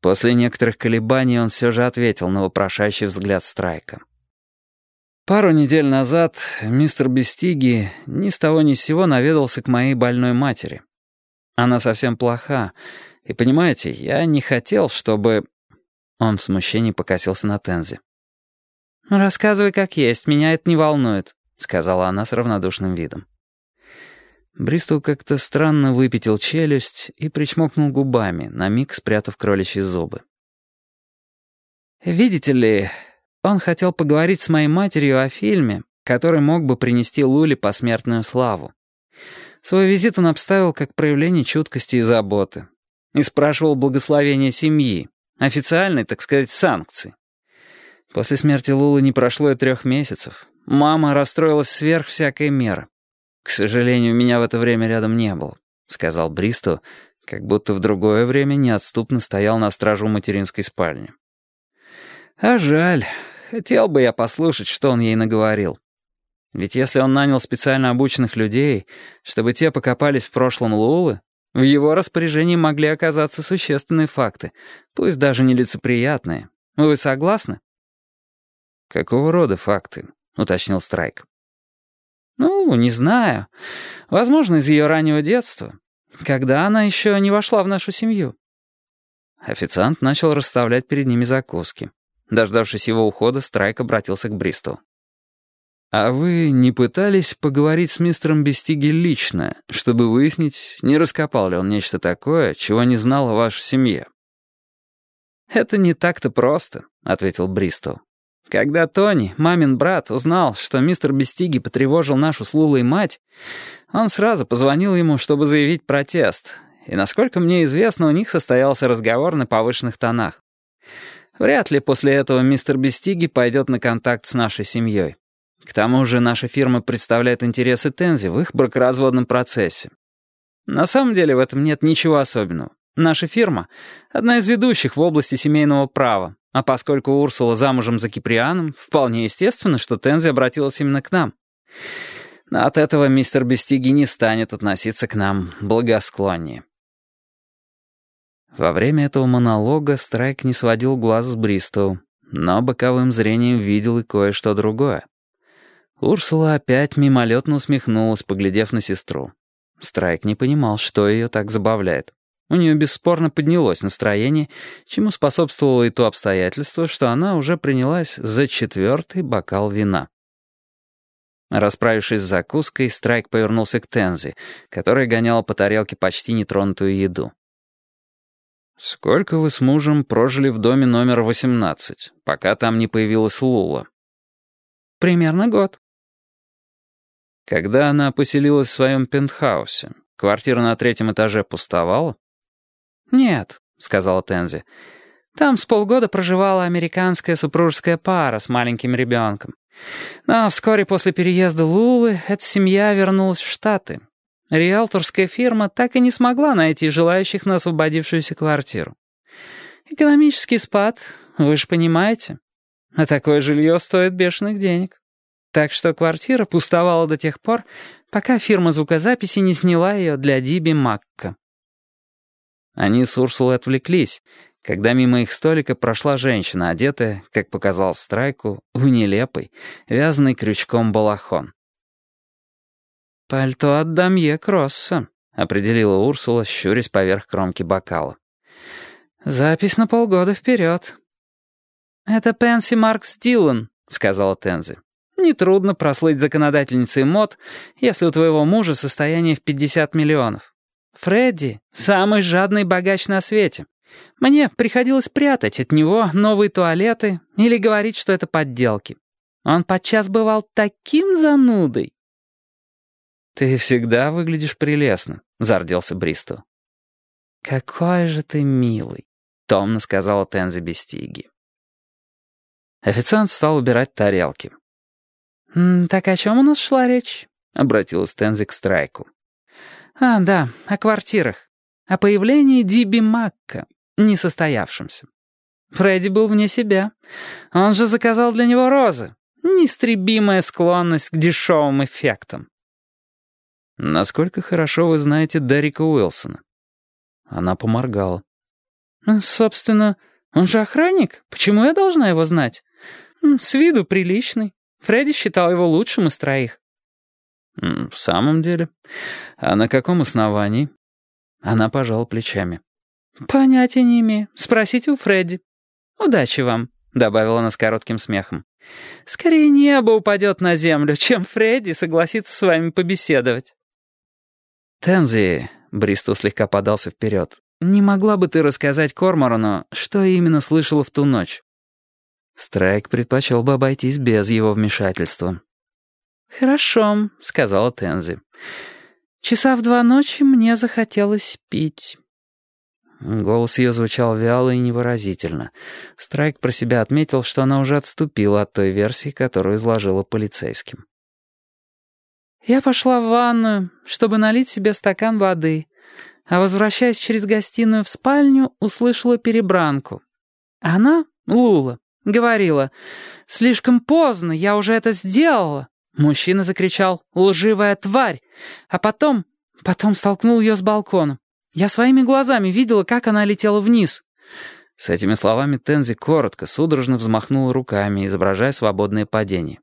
После некоторых колебаний он все же ответил на вопрошающий взгляд Страйка. Пару недель назад мистер Бестиги ни с того ни с сего наведался к моей больной матери. Она совсем плоха, и, понимаете, я не хотел, чтобы... Он в смущении покосился на Тензи. «Рассказывай как есть, меня это не волнует», — сказала она с равнодушным видом. Бристоу как-то странно выпятил челюсть и причмокнул губами, на миг спрятав кроличьи зубы. «Видите ли, он хотел поговорить с моей матерью о фильме, который мог бы принести Луле посмертную славу. Свой визит он обставил как проявление чуткости и заботы. И спрашивал благословения семьи, официальной, так сказать, санкции. После смерти Лулы не прошло и трех месяцев. Мама расстроилась сверх всякой меры. «К сожалению, меня в это время рядом не было», — сказал Бристу, как будто в другое время неотступно стоял на стражу материнской спальни. «А жаль. Хотел бы я послушать, что он ей наговорил. Ведь если он нанял специально обученных людей, чтобы те покопались в прошлом Лулы, в его распоряжении могли оказаться существенные факты, пусть даже нелицеприятные. Вы согласны?» «Какого рода факты?» — уточнил Страйк. «Ну, не знаю. Возможно, из ее раннего детства, когда она еще не вошла в нашу семью». Официант начал расставлять перед ними закуски. Дождавшись его ухода, Страйк обратился к Бристу. «А вы не пытались поговорить с мистером Бестиги лично, чтобы выяснить, не раскопал ли он нечто такое, чего не знал о вашей семье?» «Это не так-то просто», — ответил Бристоу. Когда Тони, мамин брат, узнал, что мистер Бестиги потревожил нашу с Лулой мать, он сразу позвонил ему, чтобы заявить протест. И, насколько мне известно, у них состоялся разговор на повышенных тонах. Вряд ли после этого мистер Бестиги пойдет на контакт с нашей семьей. К тому же наша фирма представляет интересы Тензи в их бракоразводном процессе. На самом деле в этом нет ничего особенного. Наша фирма — одна из ведущих в области семейного права, а поскольку Урсула замужем за Киприаном, вполне естественно, что Тензи обратилась именно к нам. Но от этого мистер Бестиги не станет относиться к нам благосклоннее. Во время этого монолога Страйк не сводил глаз с Бристоу, но боковым зрением видел и кое-что другое. Урсула опять мимолетно усмехнулась, поглядев на сестру. Страйк не понимал, что ее так забавляет. У нее бесспорно поднялось настроение, чему способствовало и то обстоятельство, что она уже принялась за четвертый бокал вина. Расправившись с закуской, Страйк повернулся к Тензи, которая гоняла по тарелке почти нетронутую еду. «Сколько вы с мужем прожили в доме номер 18, пока там не появилась Лула?» «Примерно год». Когда она поселилась в своем пентхаусе, квартира на третьем этаже пустовала? «Нет», — сказала Тензи. «Там с полгода проживала американская супружеская пара с маленьким ребенком. Но вскоре после переезда Лулы эта семья вернулась в Штаты. Риэлторская фирма так и не смогла найти желающих на освободившуюся квартиру. Экономический спад, вы же понимаете. А такое жилье стоит бешеных денег. Так что квартира пустовала до тех пор, пока фирма звукозаписи не сняла ее для Диби Макка. Они с Урсулой отвлеклись, когда мимо их столика прошла женщина, одетая, как показал Страйку, в нелепый, вязаный крючком балахон. «Пальто от Дамье Кросса», — определила Урсула, щурясь поверх кромки бокала. «Запись на полгода вперед». «Это Пенси Маркс Дилан», — сказала Тензи. «Нетрудно прослыть законодательницей мод, если у твоего мужа состояние в 50 миллионов. Фредди — самый жадный богач на свете. Мне приходилось прятать от него новые туалеты или говорить, что это подделки. Он подчас бывал таким занудой. «Ты всегда выглядишь прелестно», — зарделся Бристу. «Какой же ты милый», — томно сказала Тензи Бестиги. Официант стал убирать тарелки. «Так о чем у нас шла речь?» — обратилась Тензи к Страйку. А, да, о квартирах. О появлении Диби Макка, несостоявшемся. Фредди был вне себя. Он же заказал для него розы. Неистребимая склонность к дешевым эффектам. «Насколько хорошо вы знаете Дерека Уилсона?» Она поморгала. «Собственно, он же охранник. Почему я должна его знать? С виду приличный. Фредди считал его лучшим из троих». «В самом деле? А на каком основании?» Она пожала плечами. «Понятия не имею. Спросите у Фредди. Удачи вам», — добавила она с коротким смехом. «Скорее небо упадет на землю, чем Фредди согласится с вами побеседовать». «Тензи», — Бристу слегка подался вперед, «не могла бы ты рассказать Корморану, что именно слышала в ту ночь?» Страйк предпочел бы обойтись без его вмешательства. «Хорошо», — сказала Тензи. «Часа в два ночи мне захотелось пить». Голос ее звучал вяло и невыразительно. Страйк про себя отметил, что она уже отступила от той версии, которую изложила полицейским. «Я пошла в ванную, чтобы налить себе стакан воды, а, возвращаясь через гостиную в спальню, услышала перебранку. Она, Лула, говорила, «Слишком поздно, я уже это сделала». Мужчина закричал «Лживая тварь!», а потом, потом столкнул ее с балкона. Я своими глазами видела, как она летела вниз». С этими словами Тензи коротко, судорожно взмахнула руками, изображая свободное падение.